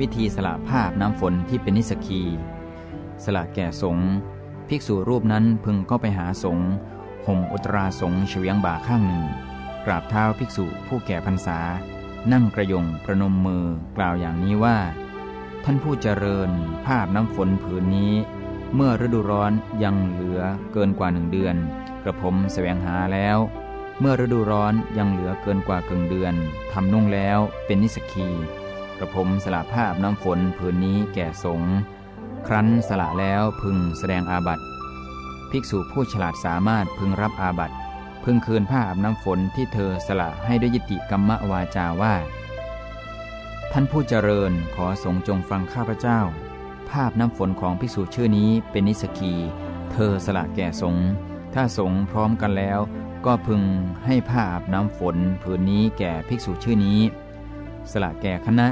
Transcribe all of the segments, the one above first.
วิธีสละภาพน้ำฝนที่เป็นนิสกี สละแก่สงฆ์ภิกษุรูปนั้นพึงก็ไปหาสงฆ์ห่มอุตราสงฆ์เฉียงบ่าข้างหนึ่ง กราบเท้าภิกษุผู้แก่พรรษา นั่งกระยงประนมมือกล่าวอย่างนี้ว่า ท่านผู้เจริญภาพน้ำฝนผืนนี้ เมื่อฤดูร้อนยังเหลือเกินกว่าหนึ่งเดือน กระผมแสวงหาแล้ว เมื่อฤดูร้อนยังเหลือเกินกว่าเกิงเดือนทำนุ่งแล้วเป็นนิสกี กระผมสละภาพน้ำฝนผืนนี้แก่สงฆ์ครั้นสละแล้วพึงแสดงอาบัติ ภิกษุผู้ฉลาดสามารถพึงรับอาบัติ พึงคืนผ้าอาบน้ำฝนที่เธอสละให้ด้วยยติกรรมวาจาว่า ท่านผู้เจริญขอสงฆ์จงฟังข้าพเจ้า ภาพน้ำฝนของภิกษุชื่อนี้เป็นนิสกี เธอสละแก่สงฆ์ถ้าสงฆ์พร้อมกันแล้ว ก็พึงให้ผ้าอาบน้ำฝนผืนนี้แก่ภิกษุชื่อนี้ สละแก่คณะ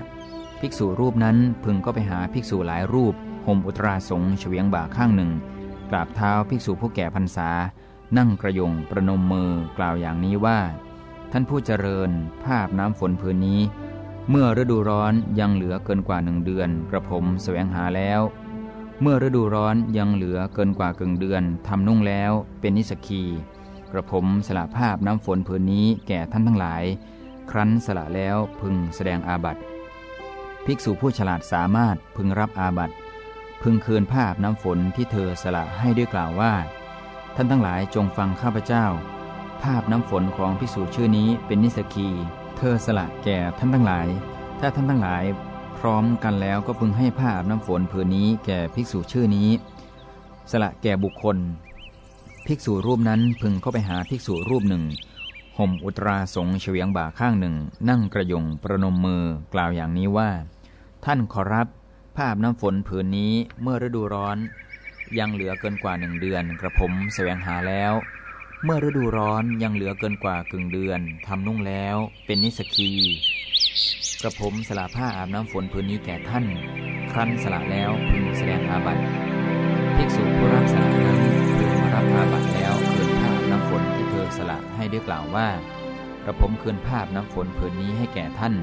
ภิกษุรูปนั้นพึงก็ไปหาภิกษุหลายรูปห่มอุตราสงเฉียงบ่าข้างหนึ่ง กราบเท้าภิกษุผู้แก่พรรษา นั่งกระยงประนมมือกล่าวอย่างนี้ว่า ท่านผู้เจริญภาพน้ำฝนผืนนี้ เมื่อฤดูร้อนยังเหลือเกินกว่าหนึ่งเดือน กระผมแสวงหาแล้ว เมื่อฤดูร้อนยังเหลือเกินกว่าเกึ่งเดือนทำนุ่งแล้วเป็นนิสกีกระผมสละภาพน้ำฝนผืนนี้แก่ท่านทั้งหลาย ครั้นสละแล้วพึงแสดงอาบัติ ภิกษุผู้ฉลาดสามารถพึงรับอาบัติพึงคืนภาพน้ำฝนที่เธอสละให้ด้วยกล่าวว่า ท่านทั้งหลายจงฟังข้าพเจ้า ภาพน้ำฝนของภิกษุชื่อนี้เป็นนิสกี เธอสละแก่ท่านทั้งหลาย ถ้าท่านทั้งหลาย พร้อมกันแล้วก็พึงให้ภาพน้ำฝนผืนนี้แก่ภิกษุชื่อนี้ สละแก่บุคคล ภิกษุรูปนั้นพึงเข้าไปหาภิกษุรูปหนึ่ง ห่มอุตราสงเฉียงบ่าข้างหนึ่ง นั่งกระยงประนมมือกล่าวอย่างนี้ว่า ท่านขอรับ ภาพน้ำฝนผืนนี้เมื่อฤดูร้อน ยังเหลือเกินกว่าหนึ่งเดือนกระผมแสวงหาแล้ว เมื่อฤดูร้อนยังเหลือเกินกว่ากึ่งเดือนทำนุ่งแล้ว เป็นนิสกีกระผมสละผ้าอาบน้ำฝนผืนนี้แก่ท่าน ครั้นสละแล้วพึงแสดงอาบัติภิกษุผู้รับสล กล่าวว่า กระผมคืนภาอาบน้ำฝนผืนนี้ให้แก่ท่าน